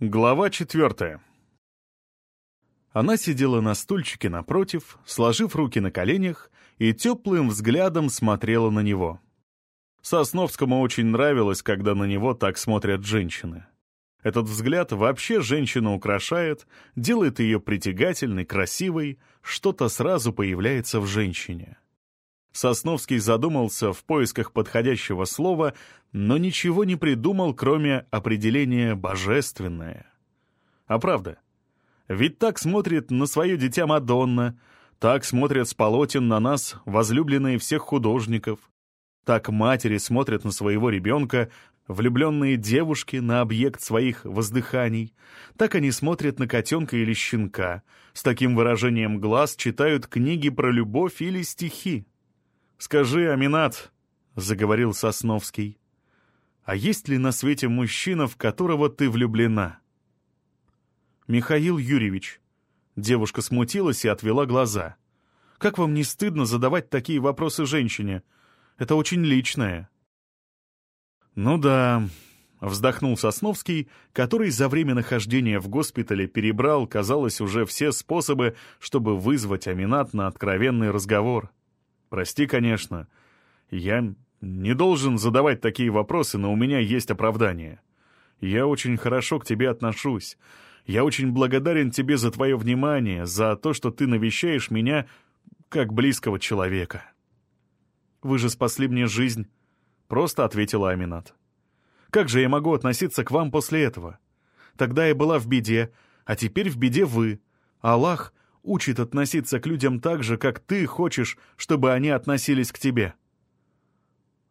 Глава четвертая. Она сидела на стульчике напротив, сложив руки на коленях, и теплым взглядом смотрела на него. Сосновскому очень нравилось, когда на него так смотрят женщины. Этот взгляд вообще женщину украшает, делает ее притягательной, красивой, что-то сразу появляется в женщине. Сосновский задумался в поисках подходящего слова, но ничего не придумал, кроме определения «божественное». А правда, ведь так смотрит на свое дитя Мадонна, так смотрят с полотен на нас возлюбленные всех художников, так матери смотрят на своего ребенка, влюбленные девушки на объект своих воздыханий, так они смотрят на котенка или щенка, с таким выражением глаз читают книги про любовь или стихи. «Скажи, Аминат», — заговорил Сосновский, «а есть ли на свете мужчина, в которого ты влюблена?» «Михаил Юрьевич». Девушка смутилась и отвела глаза. «Как вам не стыдно задавать такие вопросы женщине? Это очень личное». «Ну да», — вздохнул Сосновский, который за время нахождения в госпитале перебрал, казалось, уже все способы, чтобы вызвать Аминат на откровенный разговор. Прости, конечно. Я не должен задавать такие вопросы, но у меня есть оправдание. Я очень хорошо к тебе отношусь. Я очень благодарен тебе за твое внимание, за то, что ты навещаешь меня как близкого человека. Вы же спасли мне жизнь, — просто ответила Аминат. Как же я могу относиться к вам после этого? Тогда я была в беде, а теперь в беде вы. Аллах учит относиться к людям так же, как ты хочешь, чтобы они относились к тебе».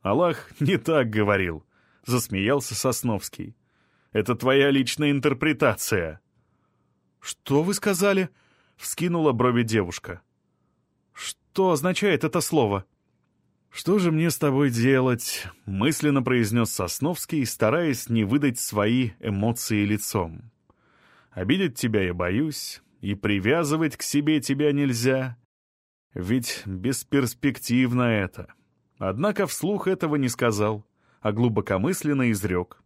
«Аллах не так говорил», — засмеялся Сосновский. «Это твоя личная интерпретация». «Что вы сказали?» — вскинула брови девушка. «Что означает это слово?» «Что же мне с тобой делать?» — мысленно произнес Сосновский, стараясь не выдать свои эмоции лицом. «Обидеть тебя я боюсь, и привязывать к себе тебя нельзя. Ведь бесперспективно это. Однако вслух этого не сказал, а глубокомысленно изрек.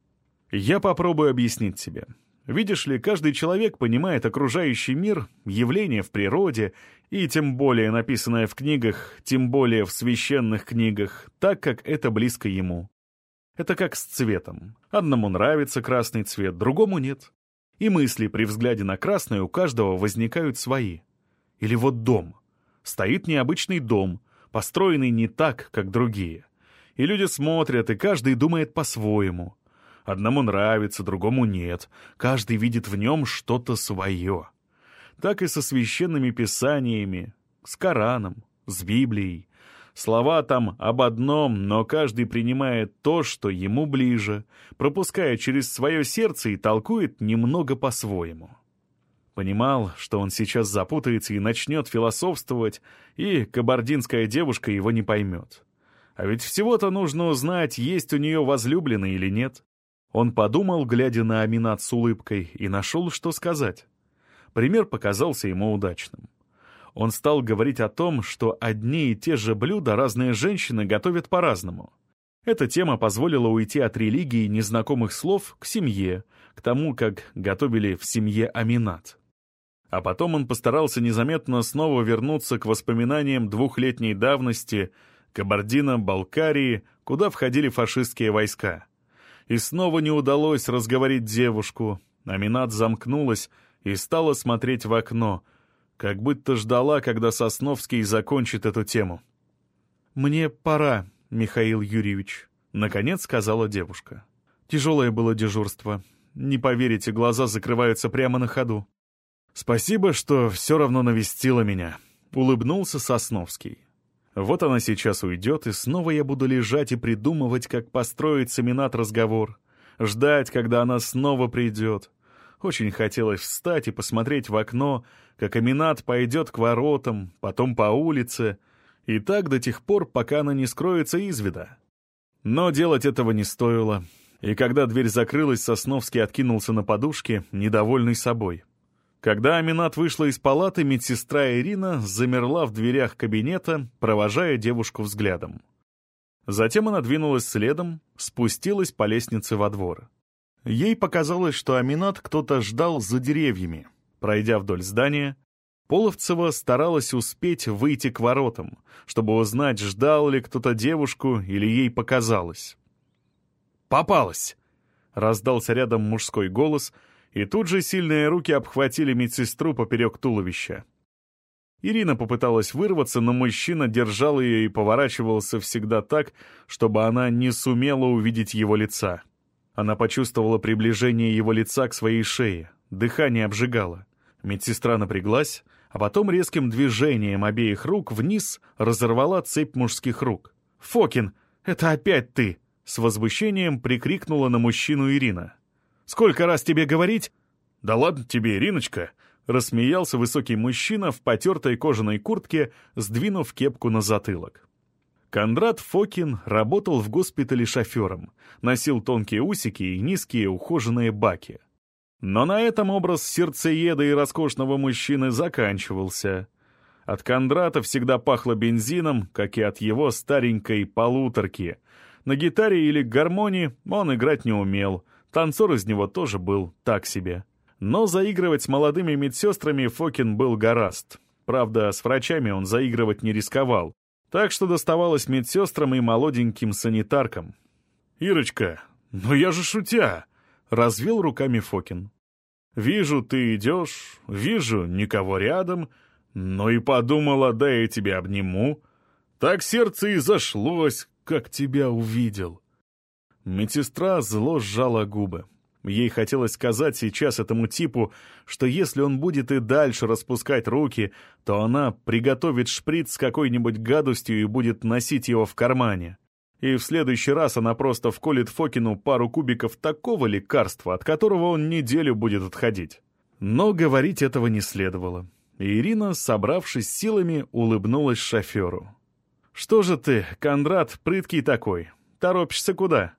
Я попробую объяснить тебе. Видишь ли, каждый человек понимает окружающий мир, явление в природе, и тем более написанное в книгах, тем более в священных книгах, так как это близко ему. Это как с цветом. Одному нравится красный цвет, другому нет. И мысли при взгляде на красное у каждого возникают свои. Или вот дом. Стоит необычный дом, построенный не так, как другие. И люди смотрят, и каждый думает по-своему. Одному нравится, другому нет. Каждый видит в нем что-то свое. Так и со священными писаниями, с Кораном, с Библией. Слова там об одном, но каждый принимает то, что ему ближе, пропуская через свое сердце и толкует немного по-своему. Понимал, что он сейчас запутается и начнет философствовать, и кабардинская девушка его не поймет. А ведь всего-то нужно узнать, есть у нее возлюбленный или нет. Он подумал, глядя на Аминат с улыбкой, и нашел, что сказать. Пример показался ему удачным он стал говорить о том, что одни и те же блюда разные женщины готовят по-разному. Эта тема позволила уйти от религии незнакомых слов к семье, к тому, как готовили в семье Аминат. А потом он постарался незаметно снова вернуться к воспоминаниям двухлетней давности Кабардино-Балкарии, куда входили фашистские войска. И снова не удалось разговорить девушку. Аминат замкнулась и стала смотреть в окно — как будто ждала, когда Сосновский закончит эту тему. «Мне пора, Михаил Юрьевич», — наконец сказала девушка. Тяжелое было дежурство. Не поверите, глаза закрываются прямо на ходу. «Спасибо, что все равно навестила меня», — улыбнулся Сосновский. «Вот она сейчас уйдет, и снова я буду лежать и придумывать, как построить с Аминат разговор, ждать, когда она снова придет. Очень хотелось встать и посмотреть в окно, как Аминат пойдет к воротам, потом по улице, и так до тех пор, пока она не скроется из вида. Но делать этого не стоило, и когда дверь закрылась, Сосновский откинулся на подушке, недовольный собой. Когда Аминат вышла из палаты, медсестра Ирина замерла в дверях кабинета, провожая девушку взглядом. Затем она двинулась следом, спустилась по лестнице во двор. Ей показалось, что Аминат кто-то ждал за деревьями. Пройдя вдоль здания, Половцева старалась успеть выйти к воротам, чтобы узнать, ждал ли кто-то девушку или ей показалось. «Попалась!» — раздался рядом мужской голос, и тут же сильные руки обхватили медсестру поперек туловища. Ирина попыталась вырваться, но мужчина держал ее и поворачивался всегда так, чтобы она не сумела увидеть его лица. Она почувствовала приближение его лица к своей шее, дыхание обжигало. Медсестра напряглась, а потом резким движением обеих рук вниз разорвала цепь мужских рук. «Фокин, это опять ты!» — с возмущением прикрикнула на мужчину Ирина. «Сколько раз тебе говорить?» «Да ладно тебе, Ириночка!» — рассмеялся высокий мужчина в потертой кожаной куртке, сдвинув кепку на затылок. Кондрат Фокин работал в госпитале шофером, носил тонкие усики и низкие ухоженные баки. Но на этом образ сердцееда и роскошного мужчины заканчивался. От Кондрата всегда пахло бензином, как и от его старенькой полуторки. На гитаре или гармонии он играть не умел, танцор из него тоже был так себе. Но заигрывать с молодыми медсестрами Фокин был гораст. Правда, с врачами он заигрывать не рисковал, так что доставалось медсестрам и молоденьким санитаркам. «Ирочка, ну я же шутя!» — развел руками Фокин. Вижу, ты идешь, вижу, никого рядом, но и подумала, да я тебя обниму. Так сердце и зашлось, как тебя увидел. Медсестра зло сжала губы. Ей хотелось сказать сейчас этому типу, что если он будет и дальше распускать руки, то она приготовит шприц с какой-нибудь гадостью и будет носить его в кармане и в следующий раз она просто вколет Фокину пару кубиков такого лекарства, от которого он неделю будет отходить. Но говорить этого не следовало. И Ирина, собравшись силами, улыбнулась шоферу. «Что же ты, Кондрат, прыткий такой? Торопишься куда?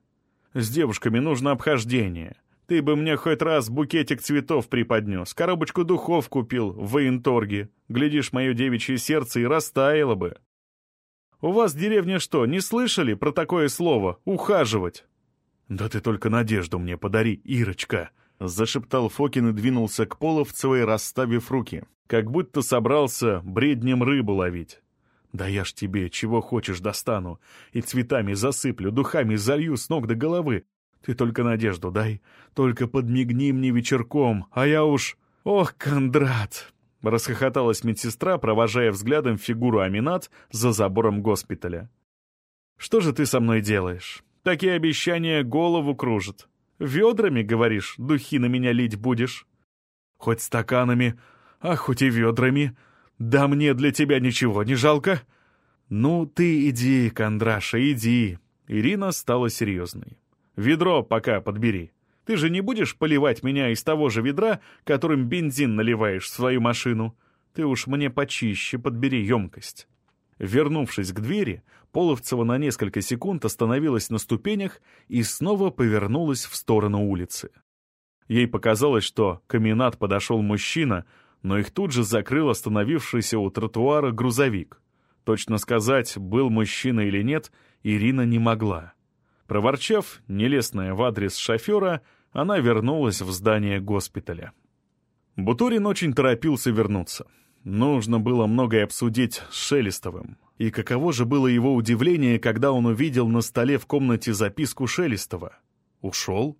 С девушками нужно обхождение. Ты бы мне хоть раз букетик цветов преподнес, коробочку духов купил в военторге. Глядишь, мое девичье сердце и растаяло бы. У вас деревня что, не слышали про такое слово «ухаживать»?» «Да ты только надежду мне подари, Ирочка!» — зашептал Фокин и двинулся к Половцевой, расставив руки, как будто собрался бреднем рыбу ловить. «Да я ж тебе чего хочешь достану, и цветами засыплю, духами залью с ног до головы. Ты только надежду дай, только подмигни мне вечерком, а я уж... Ох, Кондрат, Расхохоталась медсестра, провожая взглядом фигуру Аминат за забором госпиталя. «Что же ты со мной делаешь? Такие обещания голову кружат. Ведрами, говоришь, духи на меня лить будешь? Хоть стаканами, а хоть и ведрами. Да мне для тебя ничего не жалко?» «Ну, ты иди, Кондраша, иди». Ирина стала серьезной. «Ведро пока подбери». Ты же не будешь поливать меня из того же ведра, которым бензин наливаешь в свою машину? Ты уж мне почище подбери емкость». Вернувшись к двери, Половцева на несколько секунд остановилась на ступенях и снова повернулась в сторону улицы. Ей показалось, что к каминат подошел мужчина, но их тут же закрыл остановившийся у тротуара грузовик. Точно сказать, был мужчина или нет, Ирина не могла. Проворчав нелестное в адрес шофера, она вернулась в здание госпиталя. Бутурин очень торопился вернуться. Нужно было многое обсудить с Шелестовым. И каково же было его удивление, когда он увидел на столе в комнате записку Шелестова. Ушел?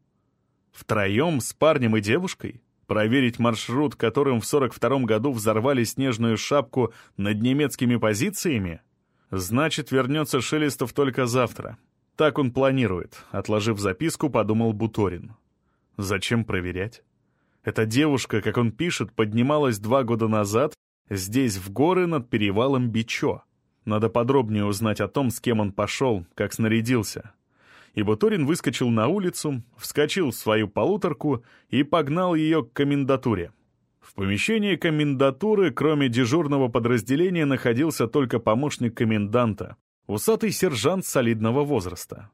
Втроем с парнем и девушкой? Проверить маршрут, которым в 42-м году взорвали снежную шапку над немецкими позициями? Значит, вернется Шелестов только завтра. Так он планирует, отложив записку, подумал Буторин. Зачем проверять? Эта девушка, как он пишет, поднималась два года назад здесь, в горы над перевалом Бичо. Надо подробнее узнать о том, с кем он пошел, как снарядился. И Буторин выскочил на улицу, вскочил в свою полуторку и погнал ее к комендатуре. В помещении комендатуры, кроме дежурного подразделения, находился только помощник коменданта, усатый сержант солидного возраста.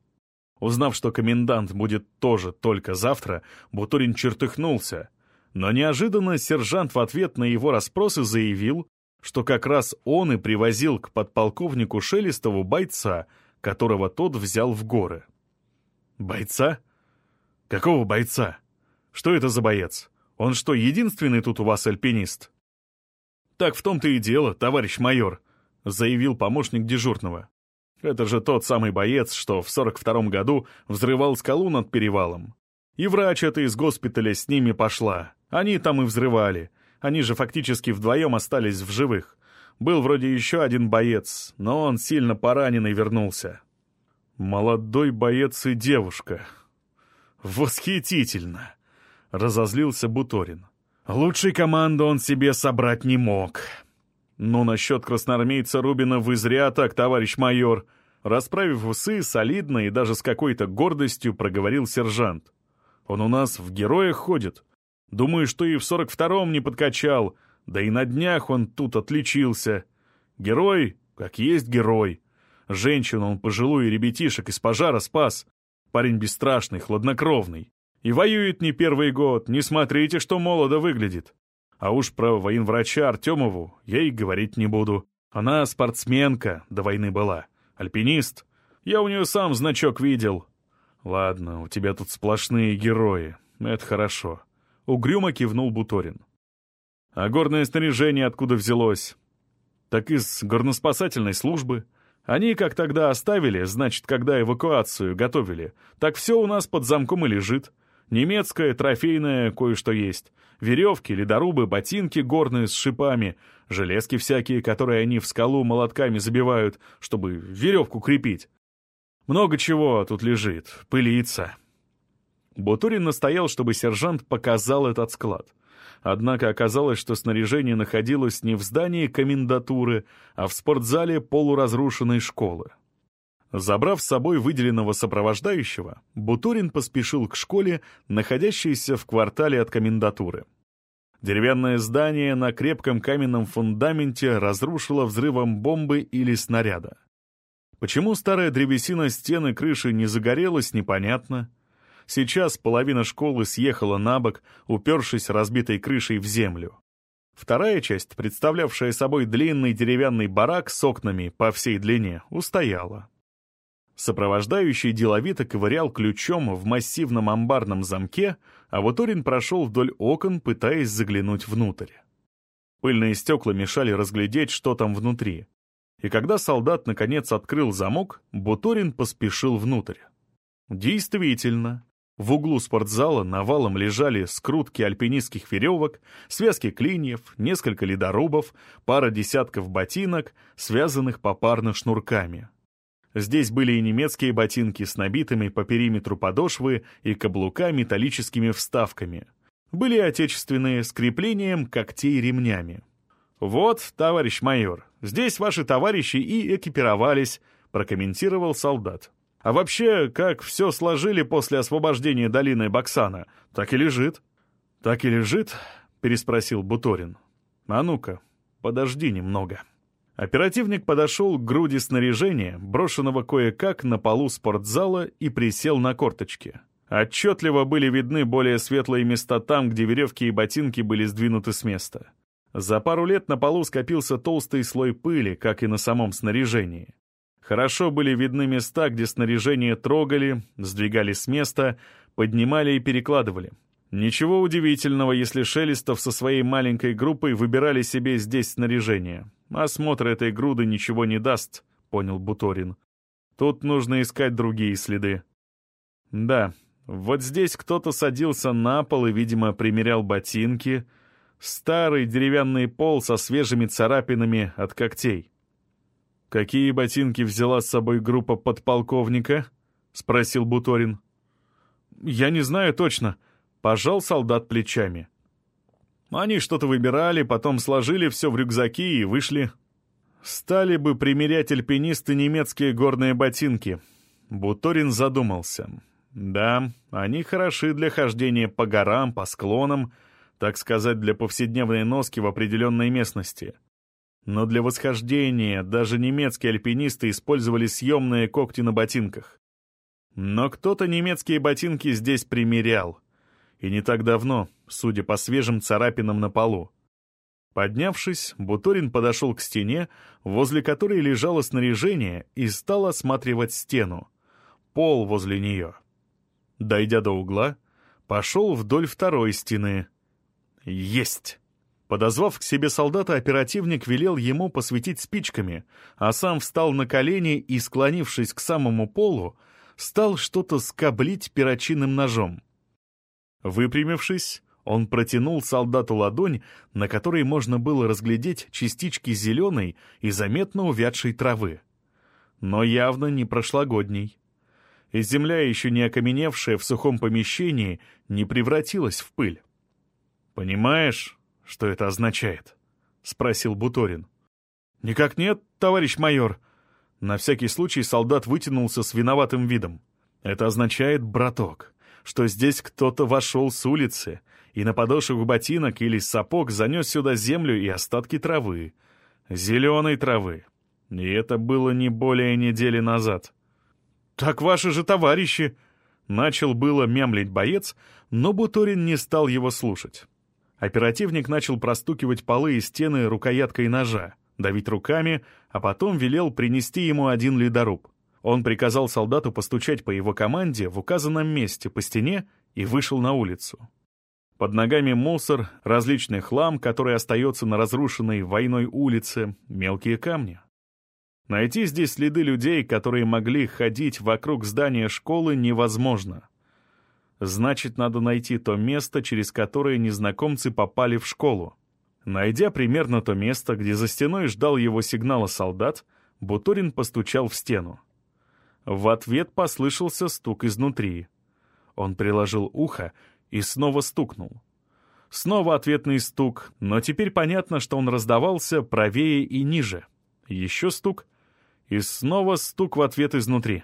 Узнав, что комендант будет тоже только завтра, Бутурин чертыхнулся. Но неожиданно сержант в ответ на его расспросы заявил, что как раз он и привозил к подполковнику Шелестову бойца, которого тот взял в горы. «Бойца? «Какого бойца? Что это за боец? Он что, единственный тут у вас альпинист?» «Так в том-то и дело, товарищ майор», — заявил помощник дежурного. «Это же тот самый боец, что в 42-м году взрывал скалу над перевалом. И врач эта из госпиталя с ними пошла. Они там и взрывали. Они же фактически вдвоем остались в живых. Был вроде еще один боец, но он сильно пораненный вернулся. Молодой боец и девушка. Восхитительно! Разозлился Буторин. Лучшей команды он себе собрать не мог. Но насчет красноармейца Рубина вы зря так, товарищ майор. Расправив усы, солидно и даже с какой-то гордостью проговорил сержант. Он у нас в героях ходит. Думаю, что и в сорок втором не подкачал, да и на днях он тут отличился. Герой, как есть герой. Женщину он пожилую ребятишек из пожара спас. Парень бесстрашный, хладнокровный. И воюет не первый год, не смотрите, что молодо выглядит. А уж про военврача Артемову я и говорить не буду. Она спортсменка, до войны была. Альпинист. Я у нее сам значок видел. Ладно, у тебя тут сплошные герои. Это хорошо. Угрюмо кивнул Буторин. А горное снаряжение откуда взялось? Так из горноспасательной службы. Они как тогда оставили, значит, когда эвакуацию готовили, так все у нас под замком и лежит. Немецкое, трофейное, кое-что есть. Веревки, ледорубы, ботинки горные с шипами, железки всякие, которые они в скалу молотками забивают, чтобы веревку крепить. Много чего тут лежит, пылится. Бутурин настоял, чтобы сержант показал этот склад. Однако оказалось, что снаряжение находилось не в здании комендатуры, а в спортзале полуразрушенной школы. Забрав с собой выделенного сопровождающего, Бутурин поспешил к школе, находящейся в квартале от комендатуры. Деревянное здание на крепком каменном фундаменте разрушило взрывом бомбы или снаряда. Почему старая древесина стены крыши не загорелась, непонятно. Сейчас половина школы съехала на бок, упершись разбитой крышей в землю. Вторая часть, представлявшая собой длинный деревянный барак с окнами по всей длине, устояла. Сопровождающий деловито ковырял ключом в массивном амбарном замке, а вот Орин прошел вдоль окон, пытаясь заглянуть внутрь. Пыльные стекла мешали разглядеть, что там внутри. И когда солдат наконец открыл замок, Буторин поспешил внутрь. Действительно, в углу спортзала навалом лежали скрутки альпинистских веревок, связки клиньев, несколько ледорубов, пара десятков ботинок, связанных попарно шнурками. Здесь были и немецкие ботинки с набитыми по периметру подошвы и каблука металлическими вставками. Были отечественные с креплением когтей ремнями. «Вот, товарищ майор, здесь ваши товарищи и экипировались», — прокомментировал солдат. А вообще, как все сложили после освобождения долины Баксана, так и лежит. «Так и лежит?» — переспросил Буторин. «А ну-ка, подожди немного». Оперативник подошел к груди снаряжения, брошенного кое-как на полу спортзала, и присел на корточки. Отчетливо были видны более светлые места там, где веревки и ботинки были сдвинуты с места. За пару лет на полу скопился толстый слой пыли, как и на самом снаряжении. Хорошо были видны места, где снаряжение трогали, сдвигали с места, поднимали и перекладывали. Ничего удивительного, если Шелестов со своей маленькой группой выбирали себе здесь снаряжение. Осмотр этой груды ничего не даст, понял Буторин. Тут нужно искать другие следы. Да, вот здесь кто-то садился на пол и, видимо, примерял ботинки. Старый деревянный пол со свежими царапинами от когтей. «Какие ботинки взяла с собой группа подполковника?» — спросил Буторин. «Я не знаю точно», — пожал солдат плечами. Они что-то выбирали, потом сложили все в рюкзаки и вышли. Стали бы примерять альпинисты немецкие горные ботинки. Буторин задумался. Да, они хороши для хождения по горам, по склонам, так сказать, для повседневной носки в определенной местности. Но для восхождения даже немецкие альпинисты использовали съемные когти на ботинках. Но кто-то немецкие ботинки здесь примерял. И не так давно, судя по свежим царапинам на полу. Поднявшись, Буторин подошел к стене, возле которой лежало снаряжение, и стал осматривать стену. Пол возле нее. Дойдя до угла, пошел вдоль второй стены. Есть! Подозвав к себе солдата, оперативник велел ему посветить спичками, а сам встал на колени и, склонившись к самому полу, стал что-то скоблить перочинным ножом. Выпрямившись, он протянул солдату ладонь, на которой можно было разглядеть частички зеленой и заметно увядшей травы. Но явно не прошлогодней. И земля, еще не окаменевшая в сухом помещении, не превратилась в пыль. «Понимаешь, что это означает?» — спросил Буторин. «Никак нет, товарищ майор». На всякий случай солдат вытянулся с виноватым видом. «Это означает, браток, что здесь кто-то вошел с улицы и на подошвах ботинок или сапог занес сюда землю и остатки травы. Зеленой травы. И это было не более недели назад. «Так ваши же товарищи!» Начал было мямлить боец, но Буторин не стал его слушать. Оперативник начал простукивать полы и стены рукояткой ножа, давить руками, а потом велел принести ему один ледоруб. Он приказал солдату постучать по его команде в указанном месте по стене и вышел на улицу. Под ногами мусор, различный хлам, который остается на разрушенной войной улице, мелкие камни. Найти здесь следы людей, которые могли ходить вокруг здания школы, невозможно. Значит, надо найти то место, через которое незнакомцы попали в школу. Найдя примерно то место, где за стеной ждал его сигнала солдат, Буторин постучал в стену. В ответ послышался стук изнутри. Он приложил ухо и снова стукнул. Снова ответный стук, но теперь понятно, что он раздавался правее и ниже. Еще стук, и снова стук в ответ изнутри.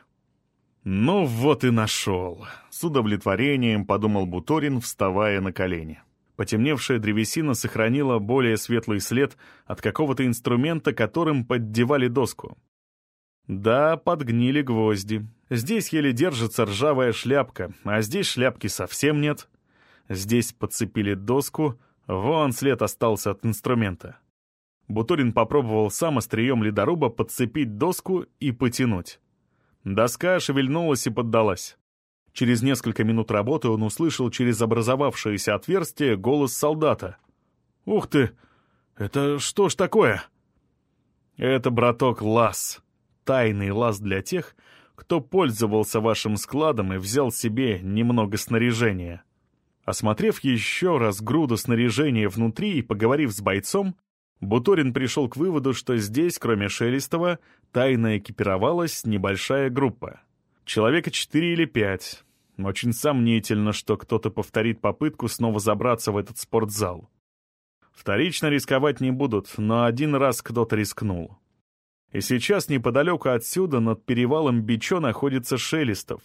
«Ну вот и нашел!» — с удовлетворением подумал Буторин, вставая на колени. Потемневшая древесина сохранила более светлый след от какого-то инструмента, которым поддевали доску. Да, подгнили гвозди. Здесь еле держится ржавая шляпка, а здесь шляпки совсем нет. Здесь подцепили доску, вон след остался от инструмента. Бутурин попробовал сам острием ледоруба подцепить доску и потянуть. Доска шевельнулась и поддалась. Через несколько минут работы он услышал через образовавшееся отверстие голос солдата. «Ух ты! Это что ж такое?» «Это, браток, лаз. Тайный лаз для тех, кто пользовался вашим складом и взял себе немного снаряжения. Осмотрев еще раз груду снаряжения внутри и поговорив с бойцом, Буторин пришел к выводу, что здесь, кроме Шелестова, тайно экипировалась небольшая группа. Человека четыре или пять. Очень сомнительно, что кто-то повторит попытку снова забраться в этот спортзал. Вторично рисковать не будут, но один раз кто-то рискнул. И сейчас неподалеку отсюда над перевалом Бичо находится Шелестов,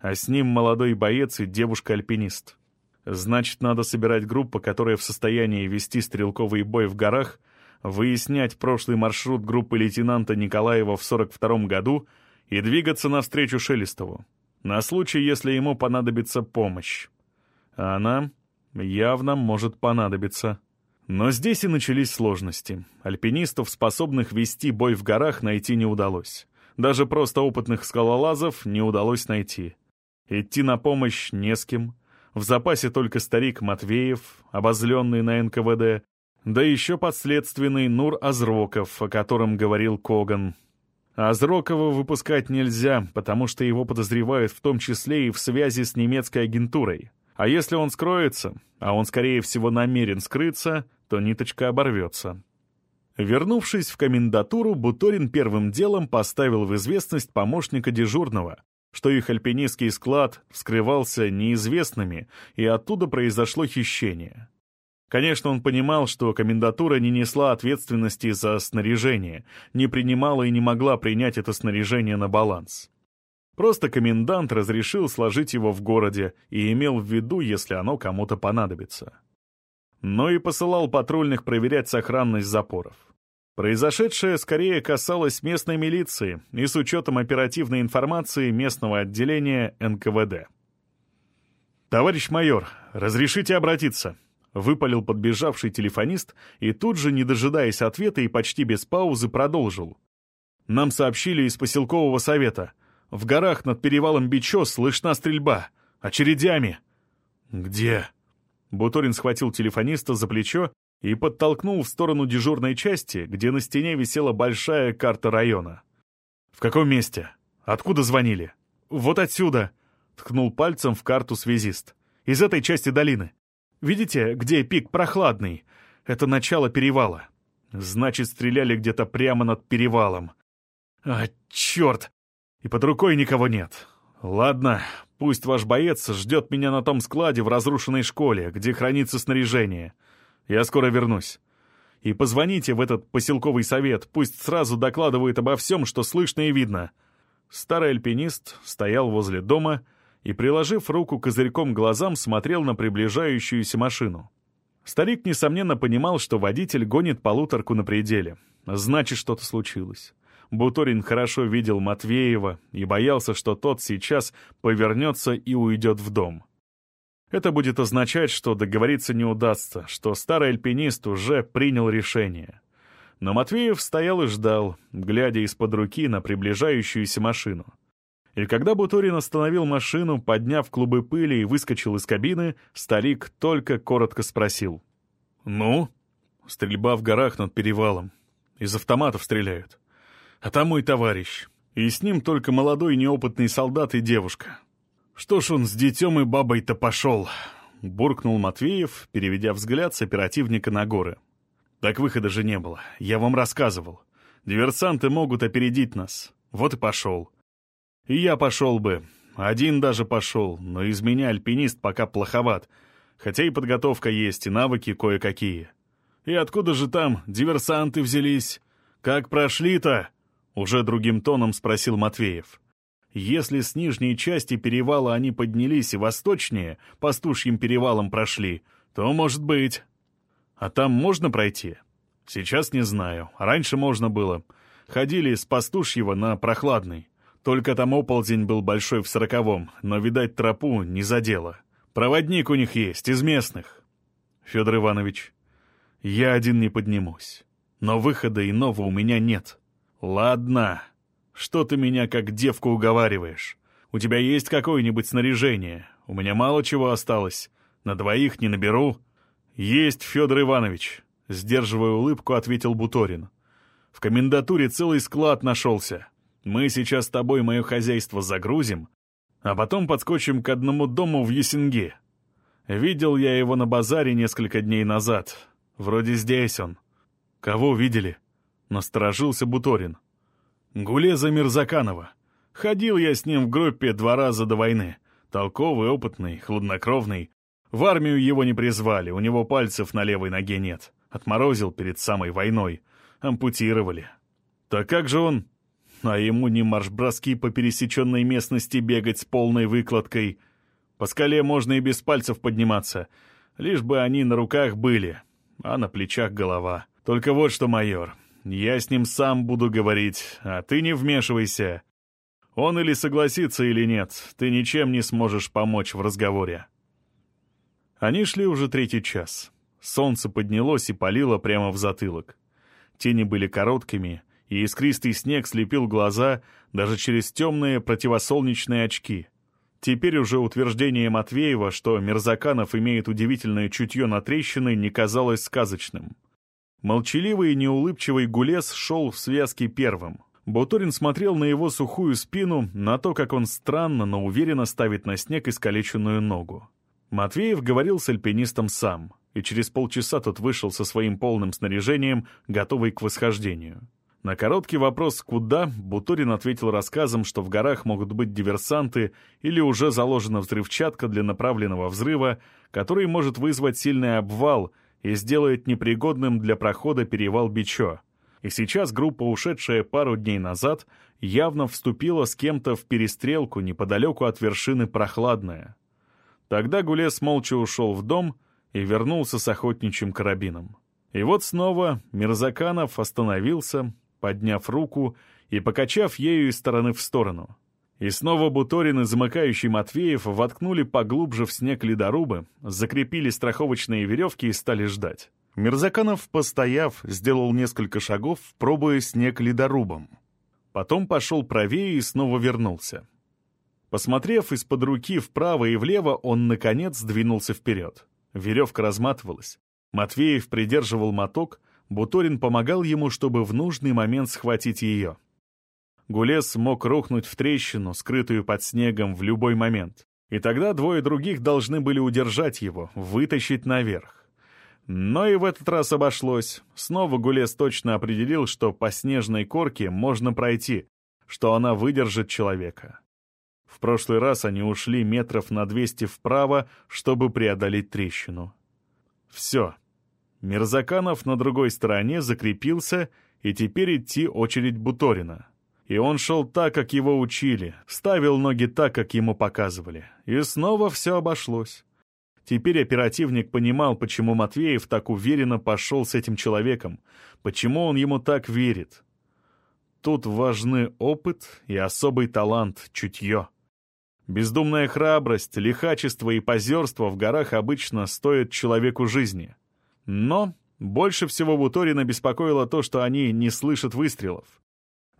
а с ним молодой боец и девушка-альпинист. Значит, надо собирать группу, которая в состоянии вести стрелковый бой в горах, выяснять прошлый маршрут группы лейтенанта Николаева в 42 году и двигаться навстречу Шелестову, на случай, если ему понадобится помощь. А она явно может понадобиться. Но здесь и начались сложности. Альпинистов, способных вести бой в горах, найти не удалось. Даже просто опытных скалолазов не удалось найти. Идти на помощь не с кем — в запасе только старик Матвеев, обозленный на НКВД, да еще подследственный Нур Азроков, о котором говорил Коган. Азрокова выпускать нельзя, потому что его подозревают в том числе и в связи с немецкой агентурой. А если он скроется, а он, скорее всего, намерен скрыться, то ниточка оборвется. Вернувшись в комендатуру, Буторин первым делом поставил в известность помощника дежурного, что их альпинистский склад вскрывался неизвестными, и оттуда произошло хищение. Конечно, он понимал, что комендатура не несла ответственности за снаряжение, не принимала и не могла принять это снаряжение на баланс. Просто комендант разрешил сложить его в городе и имел в виду, если оно кому-то понадобится. Но и посылал патрульных проверять сохранность запоров. Произошедшее скорее касалось местной милиции и с учетом оперативной информации местного отделения НКВД. «Товарищ майор, разрешите обратиться?» — выпалил подбежавший телефонист и тут же, не дожидаясь ответа и почти без паузы, продолжил. «Нам сообщили из поселкового совета. В горах над перевалом Бичо слышна стрельба. Очередями!» «Где?» Буторин схватил телефониста за плечо и подтолкнул в сторону дежурной части, где на стене висела большая карта района. «В каком месте? Откуда звонили?» «Вот отсюда!» — ткнул пальцем в карту связист. «Из этой части долины. Видите, где пик прохладный? Это начало перевала. Значит, стреляли где-то прямо над перевалом. А, черт! И под рукой никого нет. Ладно, пусть ваш боец ждет меня на том складе в разрушенной школе, где хранится снаряжение. Я скоро вернусь. И позвоните в этот поселковый совет, пусть сразу докладывают обо всем, что слышно и видно». Старый альпинист стоял возле дома и, приложив руку козырьком глазам, смотрел на приближающуюся машину. Старик, несомненно, понимал, что водитель гонит полуторку на пределе. Значит, что-то случилось. Буторин хорошо видел Матвеева и боялся, что тот сейчас повернется и уйдет в дом. Это будет означать, что договориться не удастся, что старый альпинист уже принял решение. Но Матвеев стоял и ждал, глядя из-под руки на приближающуюся машину. И когда Буторин остановил машину, подняв клубы пыли и выскочил из кабины, старик только коротко спросил. «Ну?» «Стрельба в горах над перевалом. Из автоматов стреляют. А там мой товарищ. И с ним только молодой неопытный солдат и девушка. Что ж он с детем и бабой-то пошел?» Буркнул Матвеев, переведя взгляд с оперативника на горы. Так выхода же не было. Я вам рассказывал. Диверсанты могут опередить нас. Вот и пошел. И я пошел бы. Один даже пошел, но из меня альпинист пока плоховат. Хотя и подготовка есть, и навыки кое-какие. И откуда же там диверсанты взялись? Как прошли-то? Уже другим тоном спросил Матвеев. Если с нижней части перевала они поднялись и восточнее, пастушьим перевалом прошли, то, может быть, а там можно пройти? Сейчас не знаю. Раньше можно было. Ходили с пастушьего на прохладный. Только там оползень был большой в сороковом, но, видать, тропу не задело. Проводник у них есть, из местных. Федор Иванович, я один не поднимусь. Но выхода иного у меня нет. Ладно. Что ты меня как девку уговариваешь? У тебя есть какое-нибудь снаряжение? У меня мало чего осталось. На двоих не наберу. «Есть, Федор Иванович», — сдерживая улыбку, ответил Буторин. «В комендатуре целый склад нашелся. Мы сейчас с тобой мое хозяйство загрузим, а потом подскочим к одному дому в Есенге. Видел я его на базаре несколько дней назад. Вроде здесь он». «Кого видели?» — насторожился Буторин. «Гулеза Мирзаканова. Ходил я с ним в группе два раза до войны. Толковый, опытный, хладнокровный. В армию его не призвали, у него пальцев на левой ноге нет. Отморозил перед самой войной. Ампутировали. Так как же он... А ему не марш-броски по пересеченной местности бегать с полной выкладкой. По скале можно и без пальцев подниматься, лишь бы они на руках были, а на плечах голова. Только вот что, майор, я с ним сам буду говорить, а ты не вмешивайся. Он или согласится, или нет, ты ничем не сможешь помочь в разговоре. Они шли уже третий час. Солнце поднялось и палило прямо в затылок. Тени были короткими, и искристый снег слепил глаза даже через темные противосолнечные очки. Теперь уже утверждение Матвеева, что Мерзаканов имеет удивительное чутье на трещины, не казалось сказочным. Молчаливый и неулыбчивый Гулес шел в связке первым. Бутурин смотрел на его сухую спину, на то, как он странно, но уверенно ставит на снег искалеченную ногу. Матвеев говорил с альпинистом сам, и через полчаса тот вышел со своим полным снаряжением, готовый к восхождению. На короткий вопрос «Куда?» Бутурин ответил рассказом, что в горах могут быть диверсанты или уже заложена взрывчатка для направленного взрыва, который может вызвать сильный обвал и сделает непригодным для прохода перевал Бичо. И сейчас группа, ушедшая пару дней назад, явно вступила с кем-то в перестрелку неподалеку от вершины Прохладная. Тогда Гулес молча ушел в дом и вернулся с охотничьим карабином. И вот снова Мирзаканов остановился, подняв руку и покачав ею из стороны в сторону. И снова Буторин и замыкающий Матвеев воткнули поглубже в снег ледорубы, закрепили страховочные веревки и стали ждать. Мирзаканов, постояв, сделал несколько шагов, пробуя снег ледорубом. Потом пошел правее и снова вернулся. Посмотрев из-под руки вправо и влево, он, наконец, сдвинулся вперед. Веревка разматывалась. Матвеев придерживал моток, Буторин помогал ему, чтобы в нужный момент схватить ее. Гулес мог рухнуть в трещину, скрытую под снегом, в любой момент. И тогда двое других должны были удержать его, вытащить наверх. Но и в этот раз обошлось. Снова Гулес точно определил, что по снежной корке можно пройти, что она выдержит человека. В прошлый раз они ушли метров на 200 вправо, чтобы преодолеть трещину. Все. Мирзаканов на другой стороне закрепился, и теперь идти очередь Буторина. И он шел так, как его учили, ставил ноги так, как ему показывали. И снова все обошлось. Теперь оперативник понимал, почему Матвеев так уверенно пошел с этим человеком, почему он ему так верит. Тут важны опыт и особый талант, чутье. Бездумная храбрость, лихачество и позерство в горах обычно стоят человеку жизни. Но больше всего Буторина беспокоило то, что они не слышат выстрелов.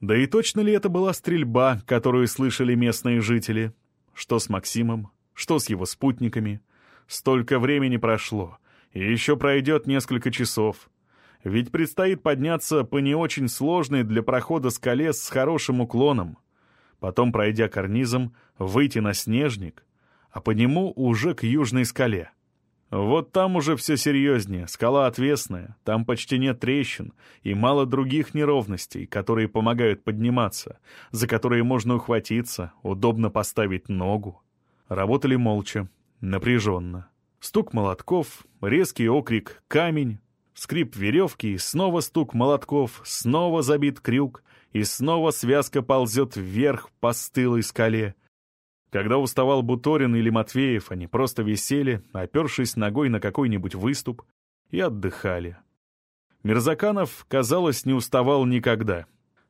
Да и точно ли это была стрельба, которую слышали местные жители? Что с Максимом? Что с его спутниками? Столько времени прошло, и еще пройдет несколько часов. Ведь предстоит подняться по не очень сложной для прохода скале с хорошим уклоном. Потом, пройдя карнизом, выйти на снежник, а по нему уже к южной скале. Вот там уже все серьезнее, скала отвесная, там почти нет трещин и мало других неровностей, которые помогают подниматься, за которые можно ухватиться, удобно поставить ногу. Работали молча, напряженно. Стук молотков, резкий окрик «камень», скрип веревки снова стук молотков, снова забит крюк, и снова связка ползет вверх по стылой скале — когда уставал Буторин или Матвеев, они просто висели, опершись ногой на какой-нибудь выступ, и отдыхали. Мирзаканов, казалось, не уставал никогда.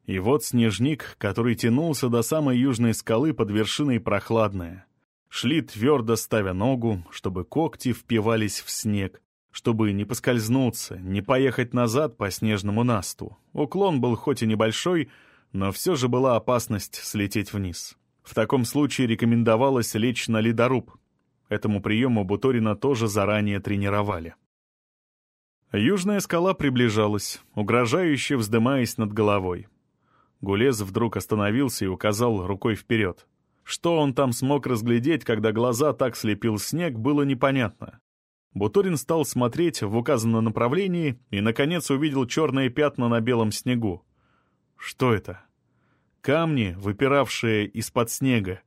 И вот снежник, который тянулся до самой южной скалы под вершиной прохладная. Шли твердо ставя ногу, чтобы когти впивались в снег, чтобы не поскользнуться, не поехать назад по снежному насту. Уклон был хоть и небольшой, но все же была опасность слететь вниз. В таком случае рекомендовалось лечь на ледоруб. Этому приему Буторина тоже заранее тренировали. Южная скала приближалась, угрожающе вздымаясь над головой. Гулез вдруг остановился и указал рукой вперед. Что он там смог разглядеть, когда глаза так слепил снег, было непонятно. Буторин стал смотреть в указанном направлении и, наконец, увидел черные пятна на белом снегу. Что это? Камни, выпиравшие из-под снега,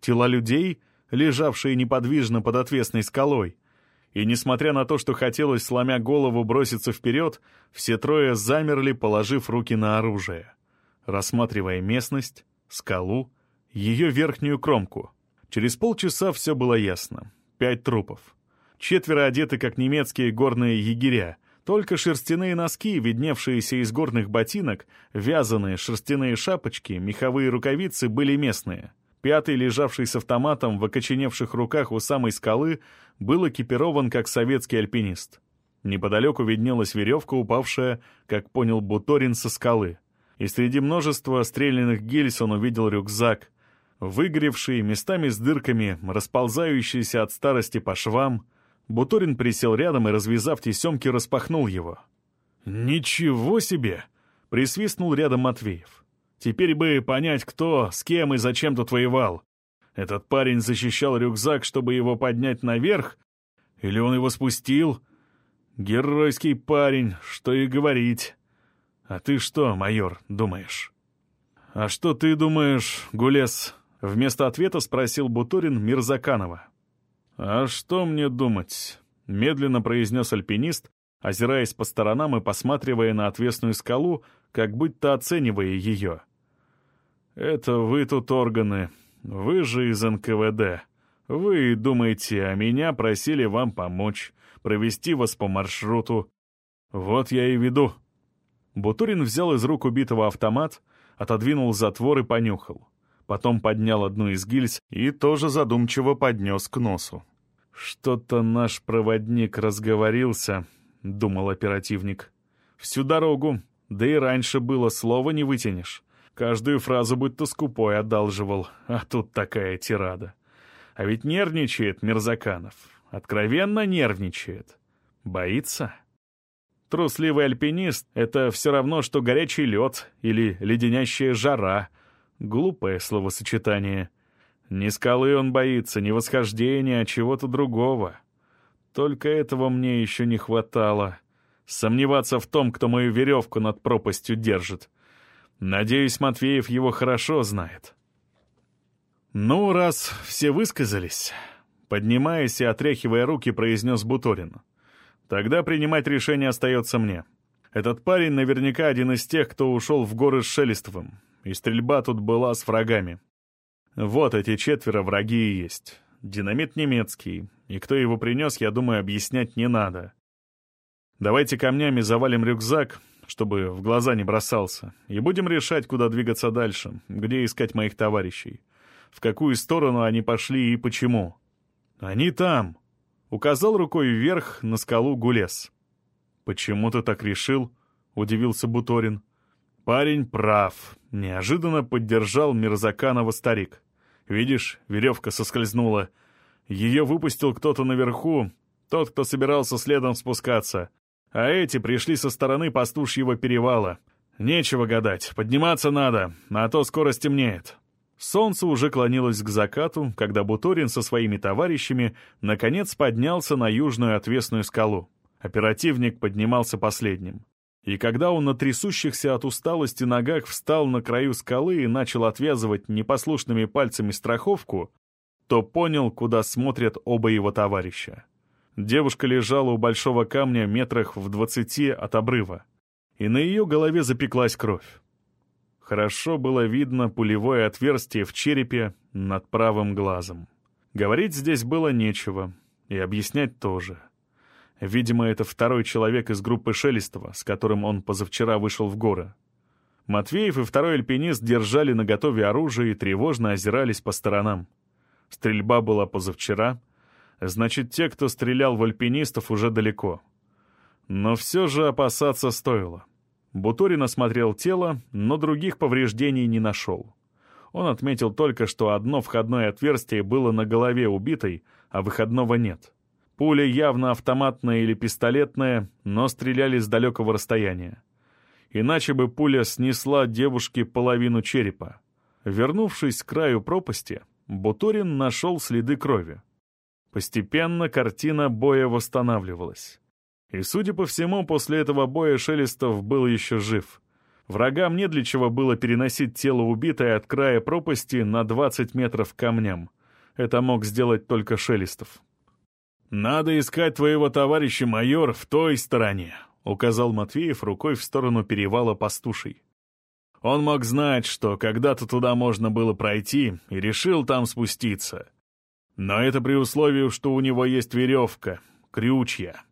тела людей, лежавшие неподвижно под отвесной скалой. И несмотря на то, что хотелось, сломя голову, броситься вперед, все трое замерли, положив руки на оружие, рассматривая местность, скалу, ее верхнюю кромку. Через полчаса все было ясно. Пять трупов. Четверо одеты, как немецкие горные егеря, только шерстяные носки, видневшиеся из горных ботинок, вязаные шерстяные шапочки, меховые рукавицы были местные. Пятый, лежавший с автоматом в окоченевших руках у самой скалы, был экипирован как советский альпинист. Неподалеку виднелась веревка, упавшая, как понял Буторин, со скалы. И среди множества стрелянных гильз он увидел рюкзак, выгоревший, местами с дырками, расползающийся от старости по швам, Буторин присел рядом и, развязав тесемки, распахнул его. «Ничего себе!» — присвистнул рядом Матвеев. «Теперь бы понять, кто, с кем и зачем тут воевал. Этот парень защищал рюкзак, чтобы его поднять наверх? Или он его спустил? Геройский парень, что и говорить. А ты что, майор, думаешь?» «А что ты думаешь, Гулес?» — вместо ответа спросил Буторин Мирзаканова. «А что мне думать?» — медленно произнес альпинист, озираясь по сторонам и посматривая на отвесную скалу, как будто оценивая ее. «Это вы тут органы. Вы же из НКВД. Вы думаете, а меня просили вам помочь, провести вас по маршруту. Вот я и веду». Бутурин взял из рук убитого автомат, отодвинул затвор и понюхал. Потом поднял одну из гильз и тоже задумчиво поднес к носу. «Что-то наш проводник разговорился», — думал оперативник. «Всю дорогу, да и раньше было, слова не вытянешь. Каждую фразу будто скупой одалживал, а тут такая тирада. А ведь нервничает Мирзаканов. Откровенно нервничает. Боится? Трусливый альпинист — это все равно, что горячий лед или леденящая жара. Глупое словосочетание. Ни скалы он боится, ни восхождения, а чего-то другого. Только этого мне еще не хватало. Сомневаться в том, кто мою веревку над пропастью держит. Надеюсь, Матвеев его хорошо знает. «Ну, раз все высказались...» Поднимаясь и отряхивая руки, произнес Буторин. «Тогда принимать решение остается мне. Этот парень наверняка один из тех, кто ушел в горы с Шелестовым, и стрельба тут была с врагами. Вот эти четверо враги и есть. Динамит немецкий, и кто его принес, я думаю, объяснять не надо. Давайте камнями завалим рюкзак, чтобы в глаза не бросался, и будем решать, куда двигаться дальше, где искать моих товарищей, в какую сторону они пошли и почему. Они там, — указал рукой вверх на скалу Гулес. «Почему ты так решил?» — удивился Буторин. «Парень прав», — неожиданно поддержал Мирзаканова старик. «Видишь, веревка соскользнула. Ее выпустил кто-то наверху, тот, кто собирался следом спускаться а эти пришли со стороны пастушьего перевала. Нечего гадать, подниматься надо, а то скоро стемнеет. Солнце уже клонилось к закату, когда Буторин со своими товарищами наконец поднялся на южную отвесную скалу. Оперативник поднимался последним. И когда он на трясущихся от усталости ногах встал на краю скалы и начал отвязывать непослушными пальцами страховку, то понял, куда смотрят оба его товарища. Девушка лежала у большого камня метрах в двадцати от обрыва, и на ее голове запеклась кровь. Хорошо было видно пулевое отверстие в черепе над правым глазом. Говорить здесь было нечего, и объяснять тоже. Видимо, это второй человек из группы Шелестова, с которым он позавчера вышел в горы. Матвеев и второй альпинист держали наготове оружие и тревожно озирались по сторонам. Стрельба была позавчера — Значит, те, кто стрелял в альпинистов, уже далеко. Но все же опасаться стоило. Буторин осмотрел тело, но других повреждений не нашел. Он отметил только, что одно входное отверстие было на голове убитой, а выходного нет. Пуля явно автоматная или пистолетная, но стреляли с далекого расстояния. Иначе бы пуля снесла девушке половину черепа. Вернувшись к краю пропасти, Буторин нашел следы крови. Постепенно картина боя восстанавливалась. И, судя по всему, после этого боя Шелестов был еще жив. Врагам не для чего было переносить тело убитой от края пропасти на 20 метров камням. Это мог сделать только Шелестов. «Надо искать твоего товарища, майор, в той стороне», — указал Матвеев рукой в сторону перевала пастушей. Он мог знать, что когда-то туда можно было пройти, и решил там спуститься. Но это при условии, что у него есть веревка, крючья.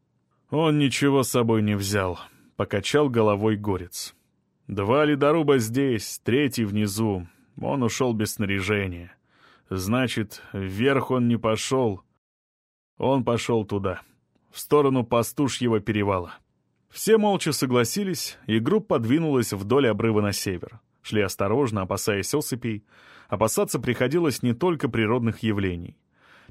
Он ничего с собой не взял, покачал головой горец. Два ледоруба здесь, третий внизу. Он ушел без снаряжения. Значит, вверх он не пошел. Он пошел туда, в сторону пастушьего перевала. Все молча согласились, и группа двинулась вдоль обрыва на север. Шли осторожно, опасаясь осыпей. Опасаться приходилось не только природных явлений.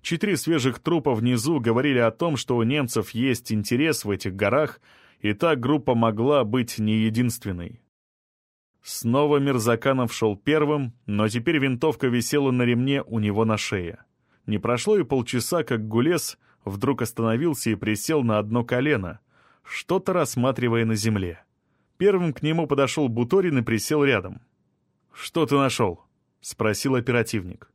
Четыре свежих трупа внизу говорили о том, что у немцев есть интерес в этих горах, и та группа могла быть не единственной. Снова Мирзаканов шел первым, но теперь винтовка висела на ремне у него на шее. Не прошло и полчаса, как Гулес вдруг остановился и присел на одно колено, что-то рассматривая на земле. Первым к нему подошел Буторин и присел рядом. «Что ты нашел?» — спросил оперативник.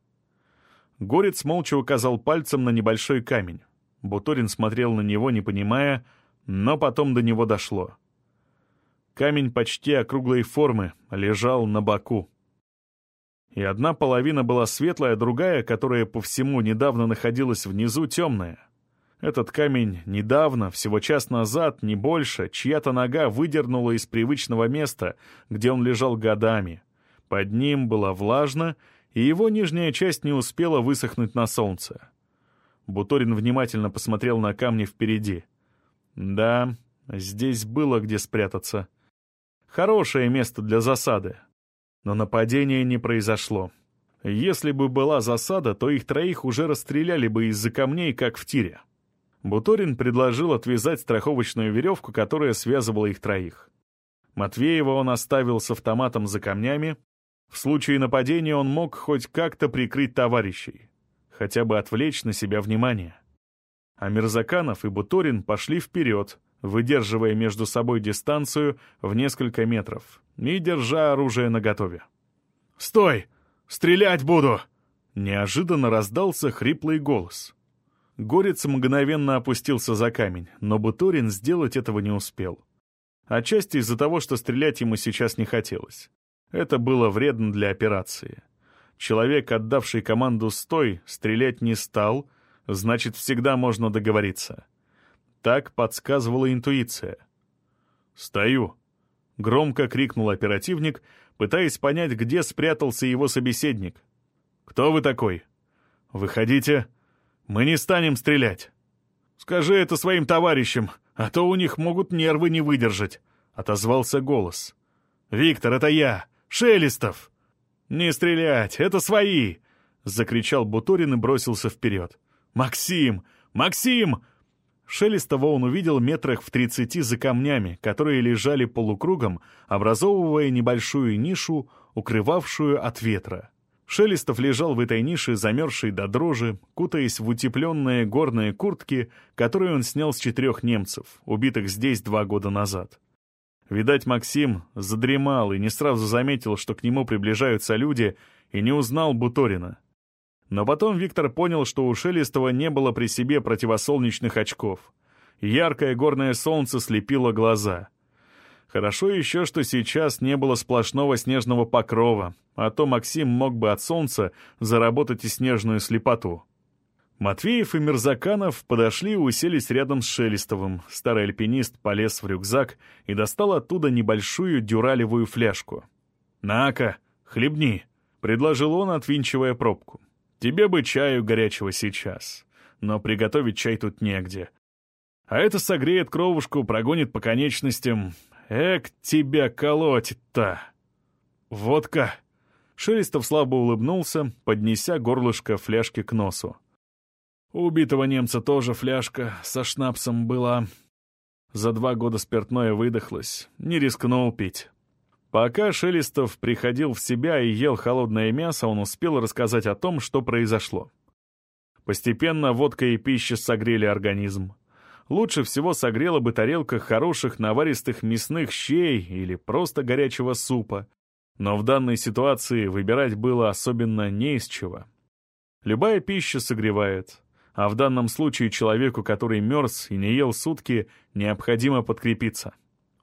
Горец молча указал пальцем на небольшой камень. Буторин смотрел на него, не понимая, но потом до него дошло. Камень почти округлой формы лежал на боку. И одна половина была светлая, другая, которая по всему недавно находилась внизу, темная. Этот камень недавно, всего час назад, не больше, чья-то нога выдернула из привычного места, где он лежал годами. Под ним было влажно, и его нижняя часть не успела высохнуть на солнце. Буторин внимательно посмотрел на камни впереди. Да, здесь было где спрятаться. Хорошее место для засады. Но нападения не произошло. Если бы была засада, то их троих уже расстреляли бы из-за камней, как в тире. Буторин предложил отвязать страховочную веревку, которая связывала их троих. Матвеева он оставил с автоматом за камнями. В случае нападения он мог хоть как-то прикрыть товарищей, хотя бы отвлечь на себя внимание. А Мирзаканов и Буторин пошли вперед, выдерживая между собой дистанцию в несколько метров и держа оружие наготове. «Стой! Стрелять буду!» Неожиданно раздался хриплый голос. Горец мгновенно опустился за камень, но Буторин сделать этого не успел. Отчасти из-за того, что стрелять ему сейчас не хотелось. Это было вредно для операции. Человек, отдавший команду «стой», стрелять не стал, значит, всегда можно договориться. Так подсказывала интуиция. «Стою!» — громко крикнул оперативник, пытаясь понять, где спрятался его собеседник. «Кто вы такой?» «Выходите. Мы не станем стрелять». «Скажи это своим товарищам, а то у них могут нервы не выдержать», — отозвался голос. «Виктор, это я! Шелестов!» «Не стрелять, это свои!» — закричал Буторин и бросился вперед. «Максим! Максим!» Шелестова он увидел метрах в тридцати за камнями, которые лежали полукругом, образовывая небольшую нишу, укрывавшую от ветра. Шелестов лежал в этой нише, замерзший до дрожи, кутаясь в утепленные горные куртки, которые он снял с четырех немцев, убитых здесь два года назад. Видать, Максим задремал и не сразу заметил, что к нему приближаются люди, и не узнал Буторина. Но потом Виктор понял, что у Шелестова не было при себе противосолнечных очков. Яркое горное солнце слепило глаза. Хорошо еще, что сейчас не было сплошного снежного покрова, а то Максим мог бы от солнца заработать и снежную слепоту. Матвеев и Мирзаканов подошли и уселись рядом с Шелестовым. Старый альпинист полез в рюкзак и достал оттуда небольшую дюралевую фляжку. «На-ка, хлебни», — предложил он, отвинчивая пробку. Тебе бы чаю горячего сейчас. Но приготовить чай тут негде. А это согреет кровушку, прогонит по конечностям. Эк, тебя колотит-то! Водка!» Шелестов слабо улыбнулся, поднеся горлышко фляжки к носу. У убитого немца тоже фляжка со шнапсом была. За два года спиртное выдохлось, не рискнул пить. Пока Шелестов приходил в себя и ел холодное мясо, он успел рассказать о том, что произошло. Постепенно водка и пища согрели организм. Лучше всего согрела бы тарелка хороших наваристых мясных щей или просто горячего супа. Но в данной ситуации выбирать было особенно не из чего. Любая пища согревает, а в данном случае человеку, который мерз и не ел сутки, необходимо подкрепиться.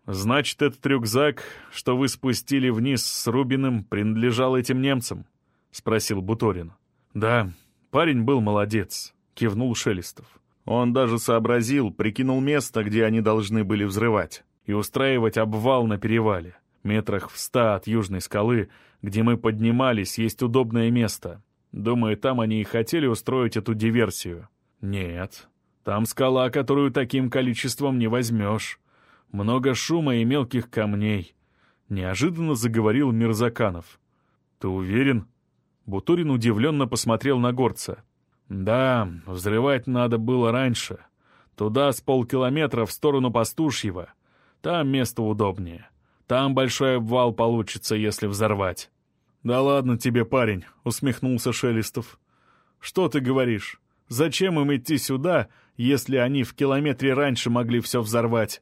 «Значит, этот рюкзак, что вы спустили вниз с Рубиным, принадлежал этим немцам?» — спросил Буторин. «Да, парень был молодец», — кивнул Шелестов. Он даже сообразил, прикинул место, где они должны были взрывать, и устраивать обвал на перевале. Метрах в ста от южной скалы, где мы поднимались, есть удобное место. Думаю, там они и хотели устроить эту диверсию. Нет, там скала, которую таким количеством не возьмешь. Много шума и мелких камней. Неожиданно заговорил Мирзаканов. «Ты уверен?» Бутурин удивленно посмотрел на горца. «Да, взрывать надо было раньше. Туда с полкилометра в сторону Пастушьего. Там место удобнее. Там большой обвал получится, если взорвать». «Да ладно тебе, парень», — усмехнулся Шелестов. «Что ты говоришь? Зачем им идти сюда, если они в километре раньше могли все взорвать?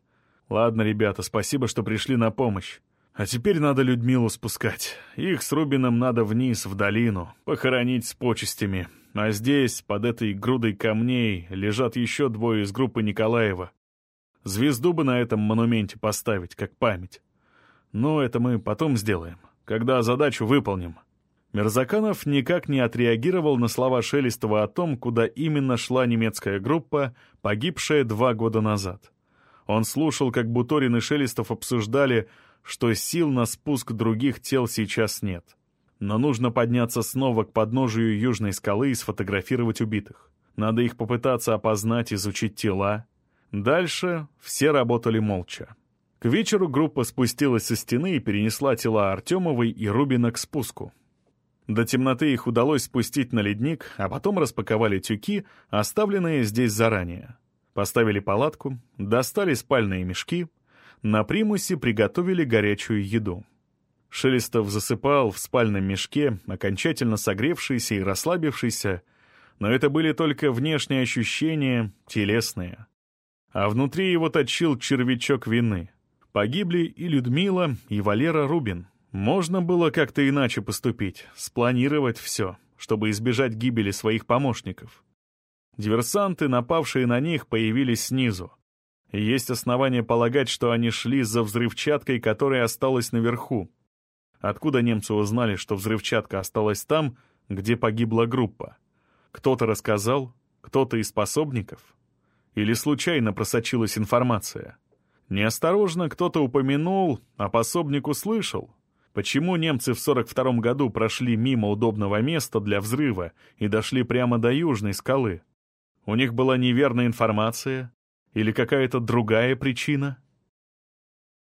Ладно, ребята, спасибо, что пришли на помощь. А теперь надо Людмилу спускать. Их с Рубином надо вниз, в долину, похоронить с почестями. А здесь, под этой грудой камней, лежат еще двое из группы Николаева. Звезду бы на этом монументе поставить, как память. Но это мы потом сделаем, когда задачу выполним. Мерзаканов никак не отреагировал на слова Шелестова о том, куда именно шла немецкая группа, погибшая два года назад. Он слушал, как Буторин и Шелестов обсуждали, что сил на спуск других тел сейчас нет. Но нужно подняться снова к подножию южной скалы и сфотографировать убитых. Надо их попытаться опознать, изучить тела. Дальше все работали молча. К вечеру группа спустилась со стены и перенесла тела Артемовой и Рубина к спуску. До темноты их удалось спустить на ледник, а потом распаковали тюки, оставленные здесь заранее. Поставили палатку, достали спальные мешки, на примусе приготовили горячую еду. Шелестов засыпал в спальном мешке, окончательно согревшийся и расслабившийся, но это были только внешние ощущения, телесные. А внутри его точил червячок вины. Погибли и Людмила, и Валера Рубин. Можно было как-то иначе поступить, спланировать все, чтобы избежать гибели своих помощников. Диверсанты, напавшие на них, появились снизу. И есть основания полагать, что они шли за взрывчаткой, которая осталась наверху. Откуда немцы узнали, что взрывчатка осталась там, где погибла группа? Кто-то рассказал? Кто-то из способников? Или случайно просочилась информация? Неосторожно кто-то упомянул, а пособник услышал. Почему немцы в 42 году прошли мимо удобного места для взрыва и дошли прямо до южной скалы? У них была неверная информация? Или какая-то другая причина?